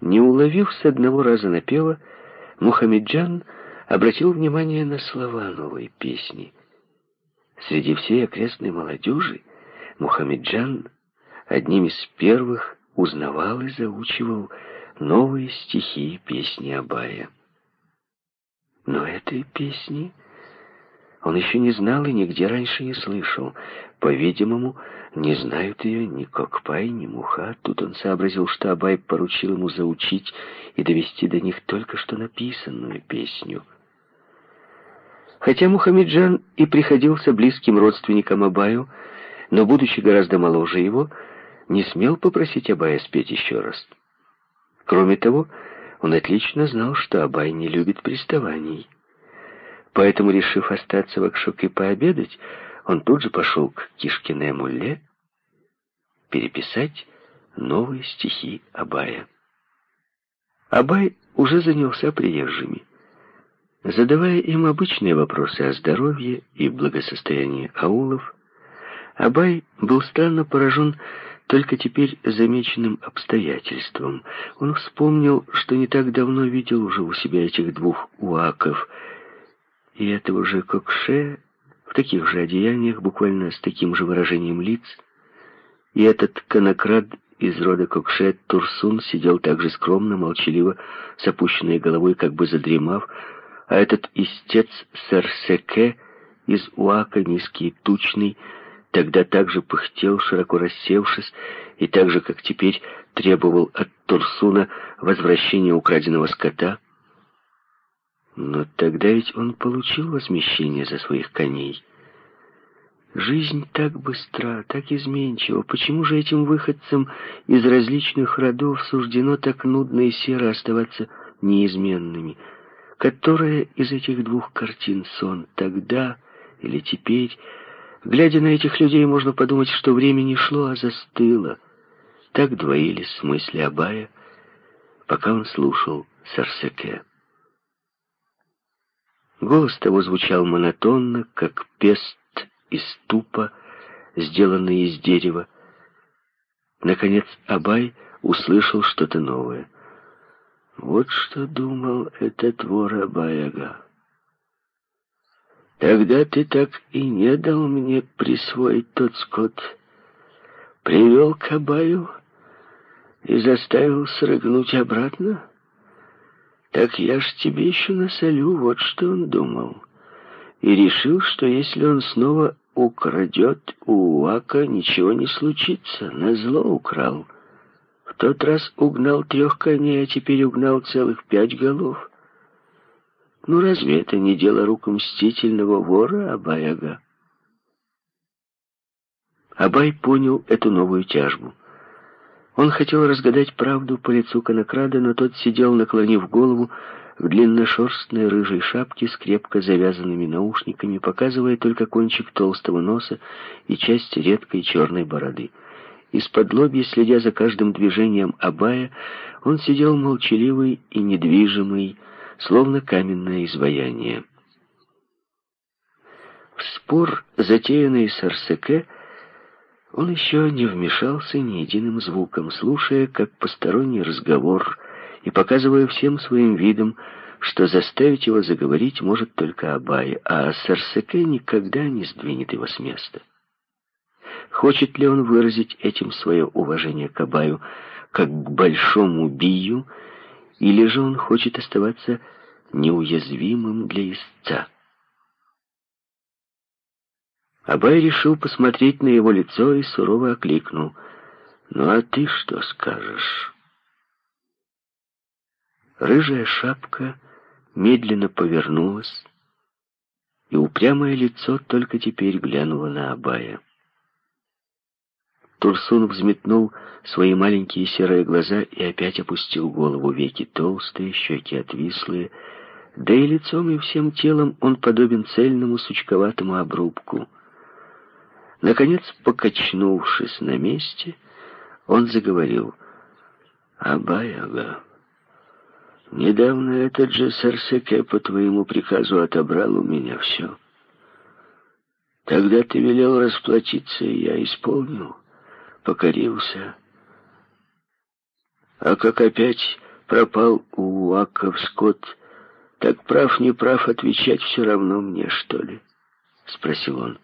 Не уловив с одного раза напева, Мухаммеджан обратил внимание на слова новой песни. Среди всей окрестной молодежи Мухаммеджан одним из первых узнавал и заучивал новые стихи песни Абая. Но этой песни он еще не знал и нигде раньше не слышал. По-видимому, не знают ее ни Кокпай, ни Муха. Тут он сообразил, что Абай поручил ему заучить и довести до них только что написанную песню. Хотя Мухаммеджан и приходился близким родственником Абаю, но, будучи гораздо моложе его, не смел попросить Абая спеть еще раз. Кроме того, он отлично знал, что Абай не любит приставаний. Поэтому, решив остаться в Акшуке пообедать, он тут же пошел к Кишкиной Мулле переписать новые стихи Абая. Абай уже занялся приезжими. Задавая им обычные вопросы о здоровье и благосостоянии аулов, Абай был странно поражен только теперь замеченным обстоятельством. Он вспомнил, что не так давно видел уже у себя этих двух уаков — и этого же Кокше в таких же одеяниях, буквально с таким же выражением лиц, и этот конокрад из рода Кокше Турсун сидел также скромно, молчаливо, с опущенной головой, как бы задремав, а этот истец Сарсеке из Уака, низкий тучный, тогда также пыхтел, широко рассевшись, и так же, как теперь, требовал от Турсуна возвращения украденного скота — но тогда ведь он получил возмещение за своих коней. Жизнь так быстра, так изменчива. Почему же этим выходцам из различных родов суждено так нудно и серо оставаться неизменными? Которая из этих двух картин сон тогда или теперь? Глядя на этих людей, можно подумать, что время не шло, а застыло. Так двоились мысли Абая, пока он слушал Сарсеке. Голос того звучал монотонно, как пест из тупа, сделанный из дерева. Наконец Абай услышал что-то новое. Вот что думал этот вор Абаяга. Тогда ты так и не дал мне присвоить тот скот. Привел к Абаю и заставил срыгнуть обратно? Так я ж тебе еще насолю, вот что он думал. И решил, что если он снова украдет у Уака, ничего не случится. Назло украл. В тот раз угнал трех коней, а теперь угнал целых пять голов. Ну разве это не дело рук мстительного вора Абаяга? Абай понял эту новую тяжбу. Он хотел разгадать правду по лицу конокрада, но тот сидел, наклонив голову, в длинношерстной рыжей шапке с крепко завязанными наушниками, показывая только кончик толстого носа и часть редкой черной бороды. Из-под лобья, следя за каждым движением Абая, он сидел молчаливый и недвижимый, словно каменное изваяние. В спор, затеянный с Арсеке, он еще не вмешался ни единым звуком, слушая, как посторонний разговор, и показывая всем своим видом, что заставить его заговорить может только Абай, а Сарсеке никогда не сдвинет его с места. Хочет ли он выразить этим свое уважение к Абаю как к большому бию, или же он хочет оставаться неуязвимым для истца? Абай решил посмотреть на его лицо и сурово окликнул. «Ну а ты что скажешь?» Рыжая шапка медленно повернулась, и упрямое лицо только теперь глянуло на Абая. Турсун взметнул свои маленькие серые глаза и опять опустил голову, веки толстые, щеки отвислые, да и лицом и всем телом он подобен цельному сучковатому обрубку. Наконец, покачнувшись на месте, он заговорил. «Абай-ага, недавно этот же Сарсеке по твоему приказу отобрал у меня все. Тогда ты велел расплатиться, и я исполнил, покорился. А как опять пропал у Уаков Скотт, так прав, не прав, отвечать все равно мне, что ли? Спросил он.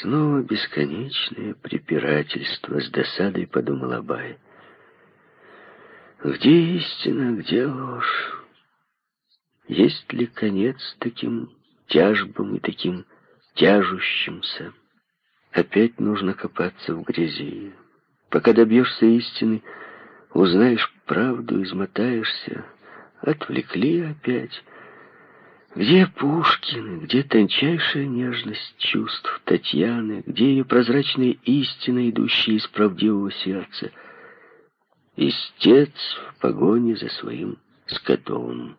Снова бесконечное препирательство с досадой, подумал Абай. Где истина, где ложь? Есть ли конец таким тяжбам и таким тяжущимся? Опять нужно копаться в грязи. Пока добьешься истины, узнаешь правду, измотаешься. Отвлекли опять. Где Пушкин, где тончайшая нежность чувств Татьяны, где ее прозрачная истина, идущая из правдивого сердца? Истец в погоне за своим скотом,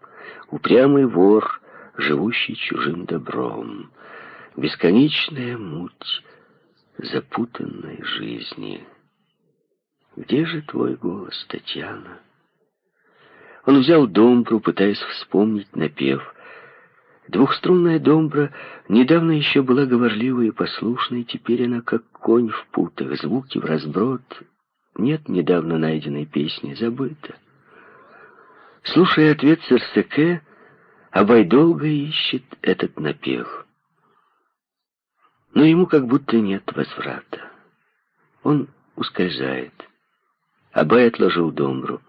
упрямый вор, живущий чужим добром, бесконечная муть запутанной жизни. Где же твой голос, Татьяна? Он взял домбру, пытаясь вспомнить напев. Двухструнная домбра недавно еще была говорливой и послушной, теперь она как конь в путах, звуки в разброд. Нет недавно найденной песни, забыта. Слушая ответ Серсеке, Абай долго ищет этот напев. Но ему как будто нет возврата. Он ускользает. Абай отложил домбру.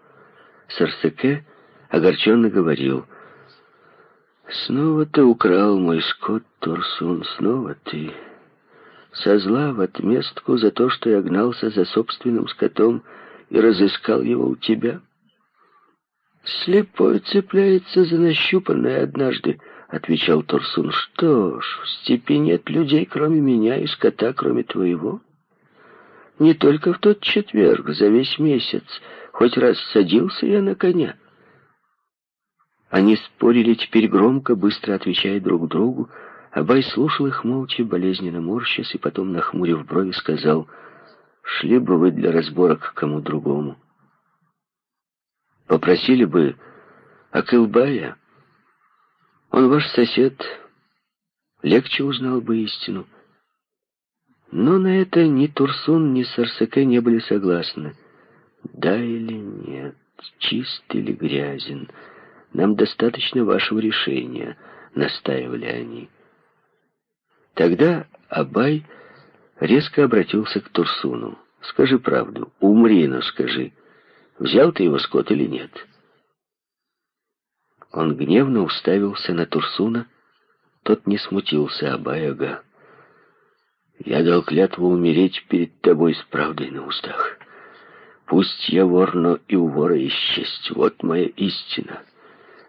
Сарсеке огорченно говорил, «Снова ты украл мой скот, Турсун, снова ты. Со зла в отместку за то, что я гнался за собственным скотом и разыскал его у тебя». «Слепой цепляется за нащупанное однажды», — отвечал Турсун. «Что ж, в степи нет людей, кроме меня, и скота, кроме твоего. Не только в тот четверг, за весь месяц, хоть раз садился я на коня». Они спорили теперь громко, быстро отвечая друг другу. Абай слушал их молча, болезненно морщась, и потом, нахмурив брови, сказал, «Шли бы вы для разбора к кому другому». Попросили бы Акылбая. Он ваш сосед, легче узнал бы истину. Но на это ни Турсун, ни Сарсаке не были согласны. Да или нет, чист или грязен, нам достаточно вашего решения, настаивали они. Тогда Абай резко обратился к Турсуну. «Скажи правду, умри, но скажи». Взял ты его, скот, или нет?» Он гневно уставился на Турсуна. Тот не смутился, Абай-ага. «Я дал клятву умереть перед тобой с правдой на устах. Пусть я вор, но и у вора есть честь. Вот моя истина.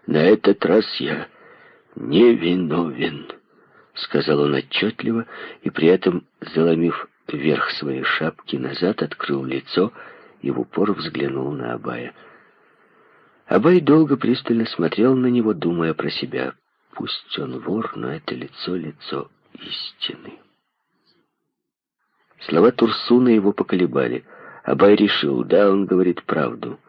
На этот раз я невиновен», — сказал он отчетливо, и при этом, заломив вверх своей шапки назад, открыл лицо и в упор взглянул на Абая. Абай долго пристально смотрел на него, думая про себя. Пусть он вор, но это лицо — лицо истины. Слова Турсуна его поколебали. Абай решил, да, он говорит правду.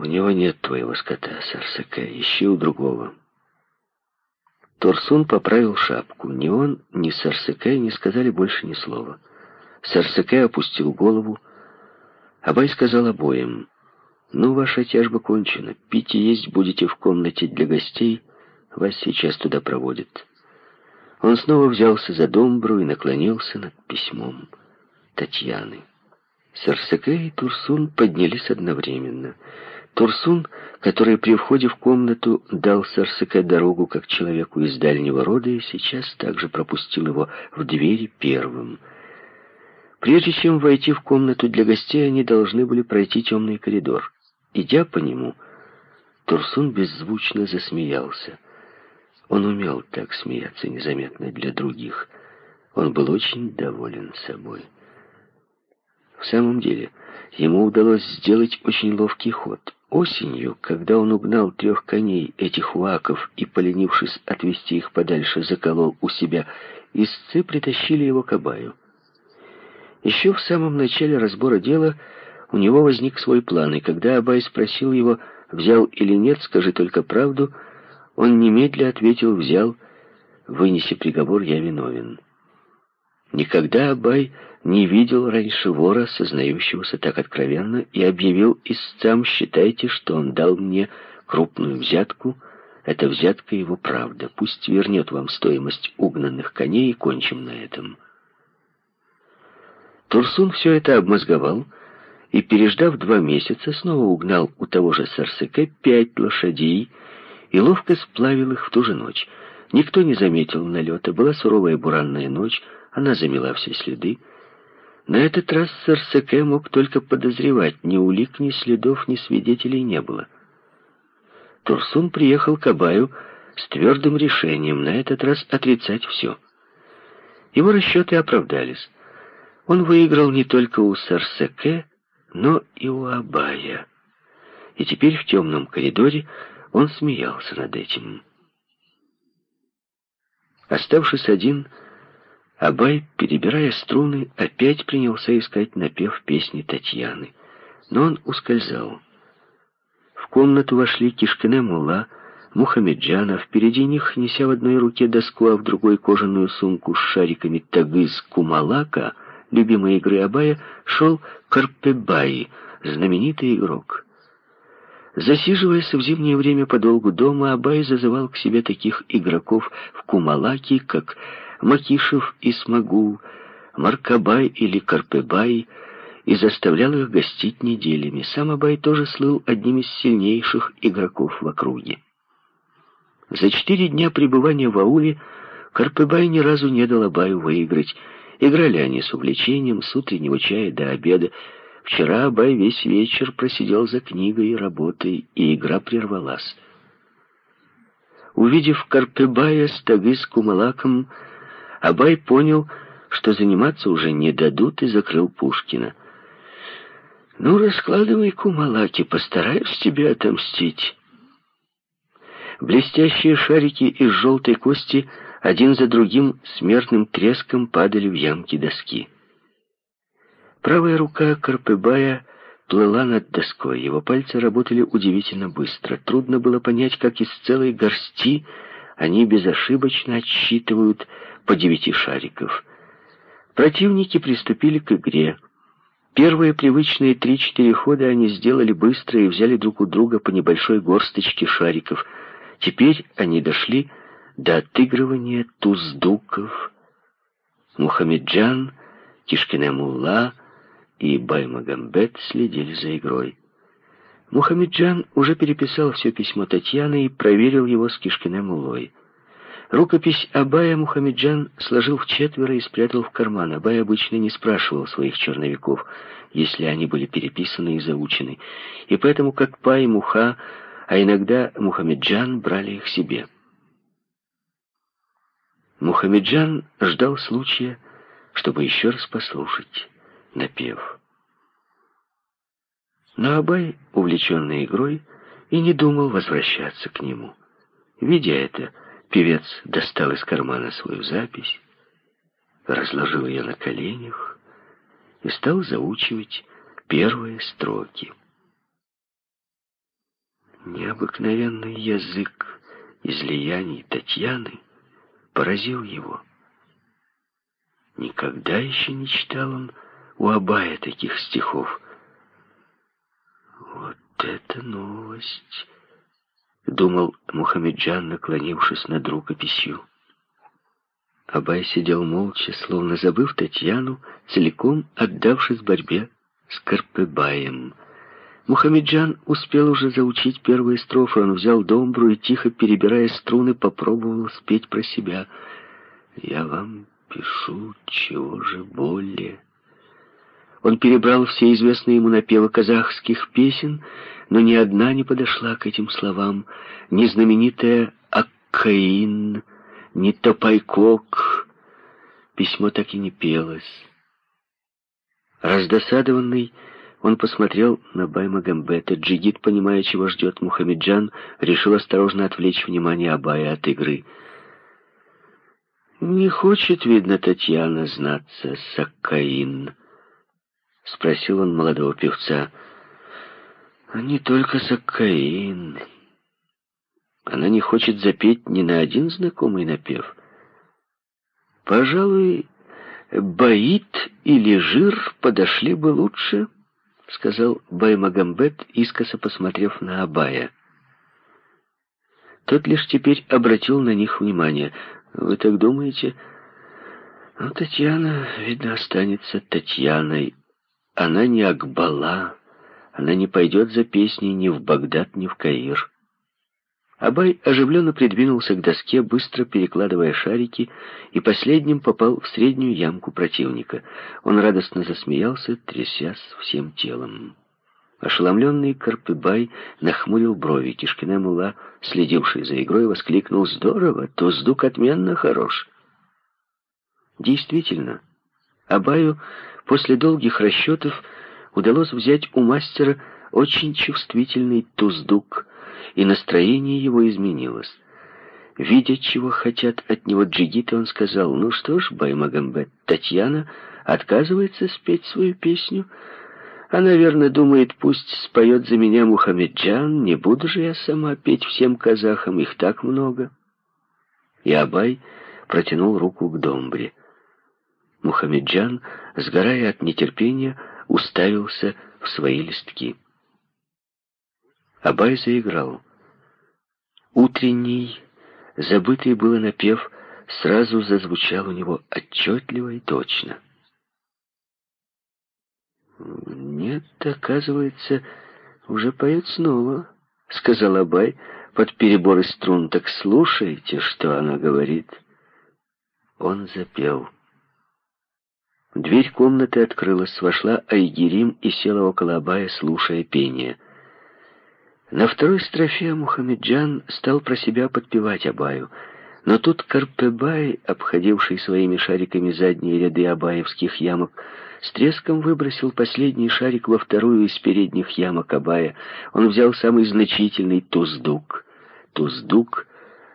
У него нет твоего скота, Сарсака, ищи у другого. Турсун поправил шапку. Ни он, ни Сарсаке не сказали больше ни слова. Сарсаке опустил голову, Абай сказал обоим, «Ну, ваша тяжба кончена. Пить и есть будете в комнате для гостей. Вас сейчас туда проводят». Он снова взялся за домбру и наклонился над письмом Татьяны. Сарсаке и Турсун поднялись одновременно. Турсун, который при входе в комнату дал Сарсаке дорогу как человеку из дальнего рода, и сейчас также пропустил его в двери первым — Прежде чем войти в комнату для гостей, они должны были пройти темный коридор. Идя по нему, Турсун беззвучно засмеялся. Он умел так смеяться незаметно для других. Он был очень доволен собой. В самом деле, ему удалось сделать очень ловкий ход. Осенью, когда он угнал трех коней, этих уаков, и, поленившись отвести их подальше, заколол у себя, истцы притащили его к Абаю. Еще в самом начале разбора дела у него возник свой план, и когда Абай спросил его, взял или нет, скажи только правду, он немедля ответил, взял, вынеси приговор, я виновен. Никогда Абай не видел раньше вора, сознающегося так откровенно, и объявил истцам, считайте, что он дал мне крупную взятку, эта взятка его правда. Пусть вернет вам стоимость угнанных коней и кончим на этом. Турсун все это обмозговал и, переждав два месяца, снова угнал у того же Сарсыка пять лошадей и ловко сплавил их в ту же ночь. Никто не заметил налета, была суровая буранная ночь, она замела все следы. На этот раз Сарсыке мог только подозревать, ни улик, ни следов, ни свидетелей не было. Турсун приехал к Абаю с твердым решением на этот раз отрицать все. Его расчеты оправдались. Он выиграл не только у Сарсеке, но и у Абая. И теперь в темном коридоре он смеялся над этим. Оставшись один, Абай, перебирая струны, опять принялся искать напев песни Татьяны. Но он ускользал. В комнату вошли Кишкине Мула, Мухамеджана, впереди них, неся в одной руке доску, а в другой кожаную сумку с шариками Тагыз Кумалака, любимой игры Абая, шел Карпебай, знаменитый игрок. Засиживаясь в зимнее время подолгу дома, Абай зазывал к себе таких игроков в Кумалаки, как Макишев и Смогул, Маркабай или Карпебай, и заставлял их гостить неделями. Сам Абай тоже слыл одним из сильнейших игроков в округе. За четыре дня пребывания в ауле Карпебай ни разу не дал Абаю выиграть. Играли они с увлечением, с утреннего чая до обеда. Вчера Абай весь вечер просидел за книгой и работой, и игра прервалась. Увидев Карпебая с Тагы с Кумалаком, Абай понял, что заниматься уже не дадут, и закрыл Пушкина. «Ну, раскладывай, Кумалаки, постараюсь тебе отомстить». Блестящие шарики из желтой кости один за другим смертным треском падали в ямки доски. Правая рука Карпебая плыла над доской. Его пальцы работали удивительно быстро. Трудно было понять, как из целой горсти они безошибочно отсчитывают по девяти шариков. Противники приступили к игре. Первые привычные три-четыре хода они сделали быстро и взяли друг у друга по небольшой горсточке шариков. Теперь они дошли до отыгрывания туздуков. Мухаммеджан, Кишкине Мулла и Баймагамбет следили за игрой. Мухаммеджан уже переписал все письмо Татьяны и проверил его с Кишкине Муллой. Рукопись Абая Мухаммеджан сложил в четверо и спрятал в карман. Абай обычно не спрашивал своих черновиков, если они были переписаны и заучены. И поэтому, как Пай, Муха, а иногда Мухаммеджан брали их себе. Мухаммеджан ждал случая, чтобы еще раз послушать напев. Но Абай, увлеченный игрой, и не думал возвращаться к нему. Видя это, певец достал из кармана свою запись, разложил ее на коленях и стал заучивать первые строки. Необыкновенный язык излияний Татьяны поразил его. Никогда еще не читал он у Абая таких стихов. Вот это новость! Думал Мухаммеджан, наклонившись над рукописью. Абай сидел молча, словно забыв Татьяну, целиком отдавшись борьбе с Карпебаем. Мухаммеджан успел уже заучить первые строфы. Он взял домбру и, тихо перебирая струны, попробовал спеть про себя. «Я вам пишу, чего же более?» Он перебрал все известные ему напевы казахских песен, но ни одна не подошла к этим словам. Ни знаменитая «Аккаин», ни «Топайкок». Письмо так и не пелось. Раздосадованный, он посмотрел на Баймагамбета. Джигит, понимая, чего ждет Мухаммеджан, решил осторожно отвлечь внимание Абая от игры. «Не хочет, видно, Татьяна знаться, Саккаин», — спросил он молодого певца. «А не только Саккаин. Она не хочет запеть ни на один знакомый напев. Пожалуй, Баит или жир подошли бы лучше, сказал Баймагамбет, искоса посмотрев на Абая. Тот лишь теперь обратил на них внимание. «Вы так думаете?» «Ну, Татьяна, видно, останется Татьяной. Она не Акбала. Она не пойдет за песней ни в Багдад, ни в Каир». Абай оживленно придвинулся к доске, быстро перекладывая шарики, и последним попал в среднюю ямку противника. Он радостно засмеялся, трясясь всем телом. Ошеломленный Карпыбай нахмурил брови. Кишкина мула, следивший за игрой, воскликнул «Здорово! Туздук отменно хорош!» Действительно, Абаю после долгих расчетов удалось взять у мастера очень чувствительный туздук, и настроение его изменилось. Видя, чего хотят от него джигиты, он сказал, «Ну что ж, Баймагамбет, Татьяна отказывается спеть свою песню. Она, верно, думает, пусть споет за меня Мухаммеджан, не буду же я сама петь всем казахам, их так много». И Абай протянул руку к домбре. Мухаммеджан, сгорая от нетерпения, уставился в свои листки. Абай заиграл. Утренний, забытый было напев, сразу зазвучал у него отчетливо и точно. «Нет, оказывается, уже поет снова», — сказал Абай под переборы струн. «Так слушайте, что она говорит». Он запел. Дверь комнаты открылась, вошла Айгерим и села около Абая, слушая пение — на второй строфе Мухаммеджан стал про себя подпевать Абаю, но тут Карпебай, обходивший своими шариками задние ряды абаевских ямок, с треском выбросил последний шарик во вторую из передних ямок Абая. Он взял самый значительный туздук. Туздук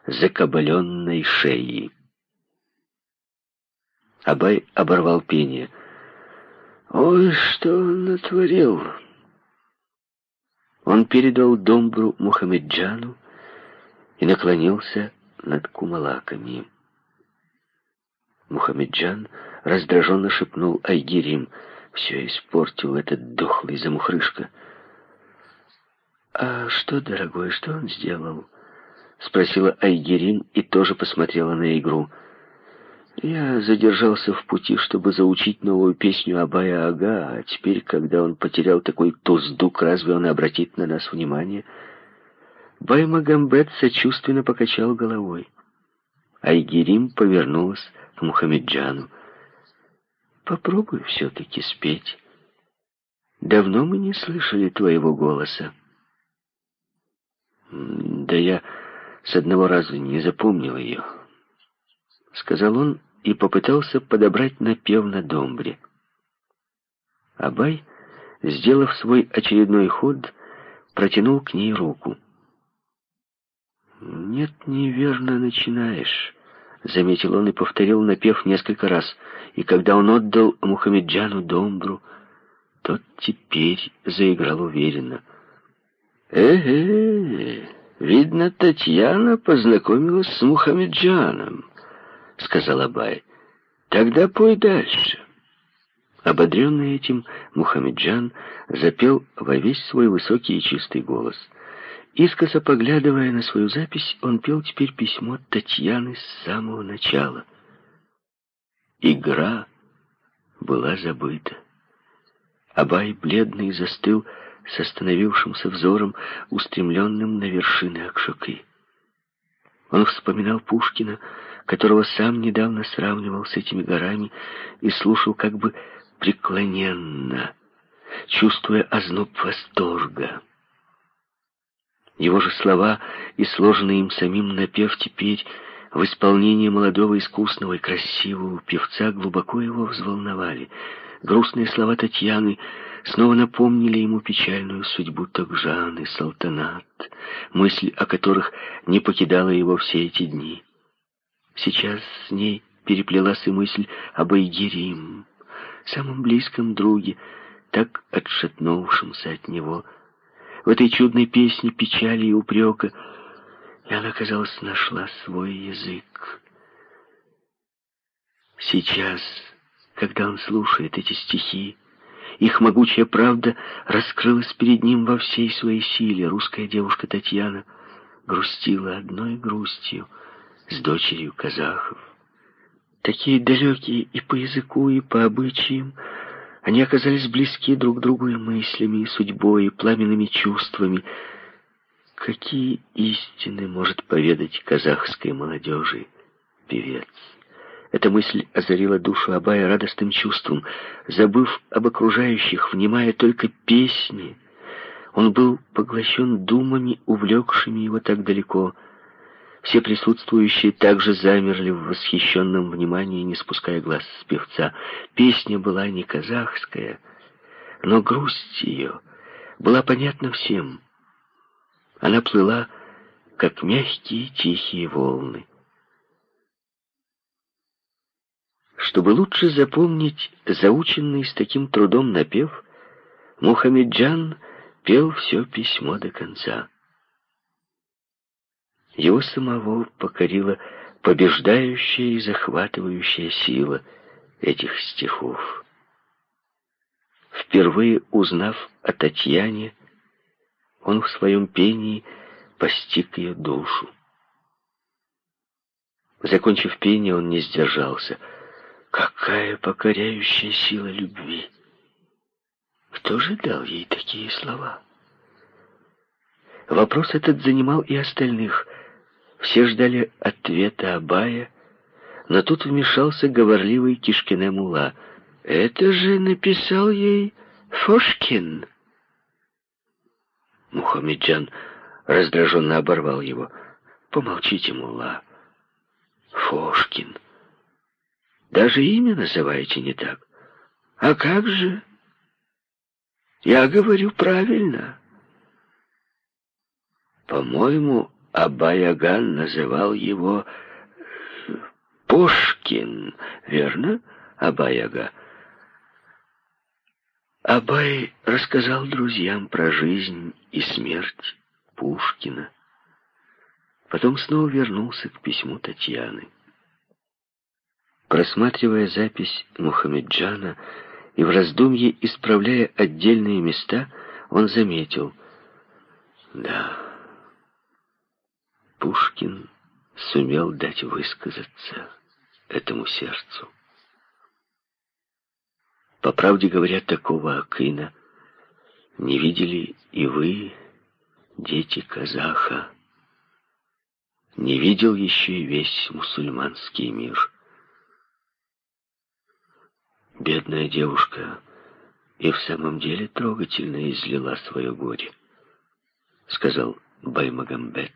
закабаленной шеи. Абай оборвал пение. «Ой, что он натворил!» Он передал домбру Мухаммеджану и наклонился над кумалаками. Мухаммеджан раздраженно шепнул Айгирим. Все испортил этот дохлый замухрышка. «А что, дорогой, что он сделал?» Спросила Айгерим и тоже посмотрела на игру. Я задержался в пути, чтобы заучить новую песню Абая Ага, а теперь, когда он потерял такой туздук, разве он обратит на нас внимание? Баймагамбет сочувственно покачал головой. Айгерим повернулась к Мухаммеджану. «Попробуй все-таки спеть. Давно мы не слышали твоего голоса». «Да я с одного раза не запомнил ее», — сказал он и попытался подобрать напев на домбре. Абай, сделав свой очередной ход, протянул к ней руку. «Нет, неверно начинаешь», — заметил он и повторил напев несколько раз. И когда он отдал Мухаммеджану домбру, тот теперь заиграл уверенно. «Э-э, видно, Татьяна познакомилась с Мухаммеджаном», — сказал Абай. «Тогда пой дальше». Ободренный этим, Мухаммеджан запел во весь свой высокий и чистый голос. Искоса поглядывая на свою запись, он пел теперь письмо Татьяны с самого начала. Игра была забыта. Абай, бледный, застыл с остановившимся взором, устремленным на вершины Акшуки. Он вспоминал Пушкина, которого сам недавно сравнивал с этими горами, и слушал как бы преклоненно, чувствуя озноб восторга. Его же слова и сложенный им самим напев теперь в исполнении молодого, искусного и красивого певца глубоко его взволновали. Грустные слова Татьяны снова напомнили ему печальную судьбу Токжаны, Салтанат, мысль о которых не покидала его все эти дни. Сейчас с ней переплелась и мысль об Айгерим, самом близком друге, так отшатнувшемся от него. В этой чудной песне печали и упрека и она, казалось, нашла свой язык. Сейчас когда он слушает эти стихи. Их могучая правда раскрылась перед ним во всей своей силе. Русская девушка Татьяна грустила одной грустью с дочерью казахов. Такие далекие и по языку, и по обычаям, они оказались близки друг другу и мыслями, и судьбой, и пламенными чувствами. Какие истины может поведать казахской молодежи певец? Эта мысль озарила душу Абая радостным чувством. Забыв об окружающих, внимая только песни, он был поглощен думами, увлекшими его так далеко. Все присутствующие также замерли в восхищенном внимании, не спуская глаз с певца. Песня была не казахская, но грусть ее была понятна всем. Она плыла, как мягкие тихие волны. Чтобы лучше запомнить заученный с таким трудом напев, Мухаммеджан пел все письмо до конца. Его самого покорила побеждающая и захватывающая сила этих стихов. Впервые узнав о Татьяне, он в своем пении постиг ее душу. Закончив пение, он не сдержался — Какая покоряющая сила любви! Кто же дал ей такие слова? Вопрос этот занимал и остальных. Все ждали ответа Абая, но тут вмешался говорливый Кишкине Мула. «Это же написал ей Фошкин!» Мухаммеджан раздраженно оборвал его. «Помолчите, Мула. Фошкин. Даже имя называете не так. А как же? Я говорю правильно. По-моему, Абаяган называл его Пушкин, верно, Абаяга? Абай рассказал друзьям про жизнь и смерть Пушкина. Потом снова вернулся к письму Татьяны. Просматривая запись Мухаммеджана и в раздумье исправляя отдельные места, он заметил. Да, Пушкин сумел дать высказаться этому сердцу. По правде говоря, такого Акина не видели и вы, дети казаха. Не видел еще и весь мусульманский мир. Бедная девушка и в самом деле трогательно излила свое горе, сказал Баймагамбет.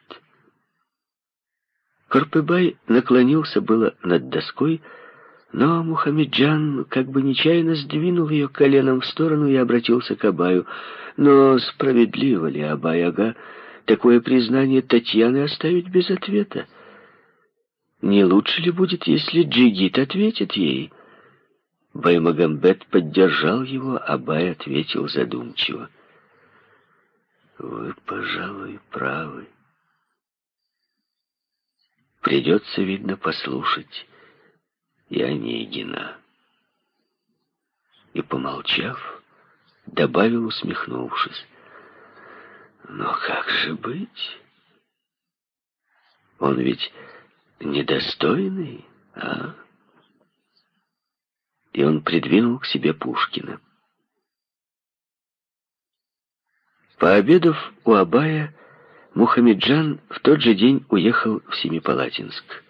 Корпыбай наклонился было над доской, но Мухаммеджан как бы нечаянно сдвинул ее коленом в сторону и обратился к Абаю. Но справедливо ли Абай-ага такое признание Татьяны оставить без ответа? Не лучше ли будет, если Джигит ответит ей? Баймагамбет поддержал его, а Бай ответил задумчиво. «Вы, пожалуй, правы. Придется, видно, послушать и Онегина». И, помолчав, добавил, усмехнувшись, «Но как же быть? Он ведь недостойный, а?» и он придвинул к себе Пушкина. Пообедав у Абая, Мухаммеджан в тот же день уехал в Семипалатинск.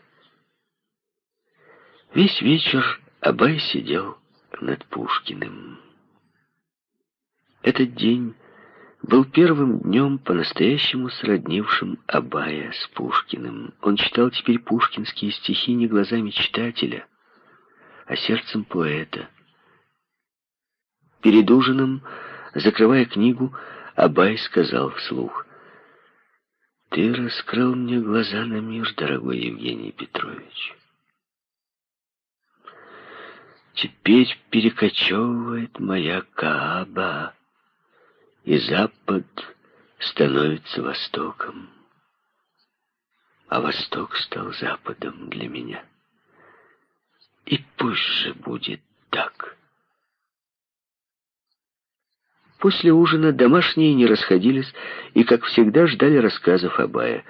Весь вечер Абай сидел над Пушкиным. Этот день был первым днем, по-настоящему сроднившим Абая с Пушкиным. Он читал теперь пушкинские стихи не глазами читателя, а сердцем поэта. Перед ужином, закрывая книгу, Абай сказал вслух, «Ты раскрыл мне глаза на мир, дорогой Евгений Петрович. Теперь перекочевывает моя Кааба, и Запад становится Востоком, а Восток стал Западом для меня». И пусть же будет так. После ужина домашние не расходились и, как всегда, ждали рассказов Абая.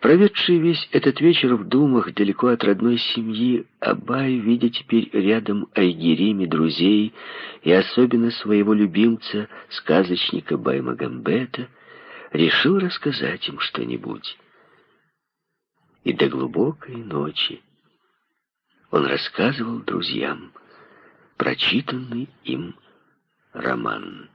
Проведший весь этот вечер в думах, далеко от родной семьи, Абай, видя теперь рядом Айгерими друзей и особенно своего любимца, сказочника Баймагамбета, решил рассказать им что-нибудь. И до глубокой ночи он рассказывал друзьям прочитанный им роман.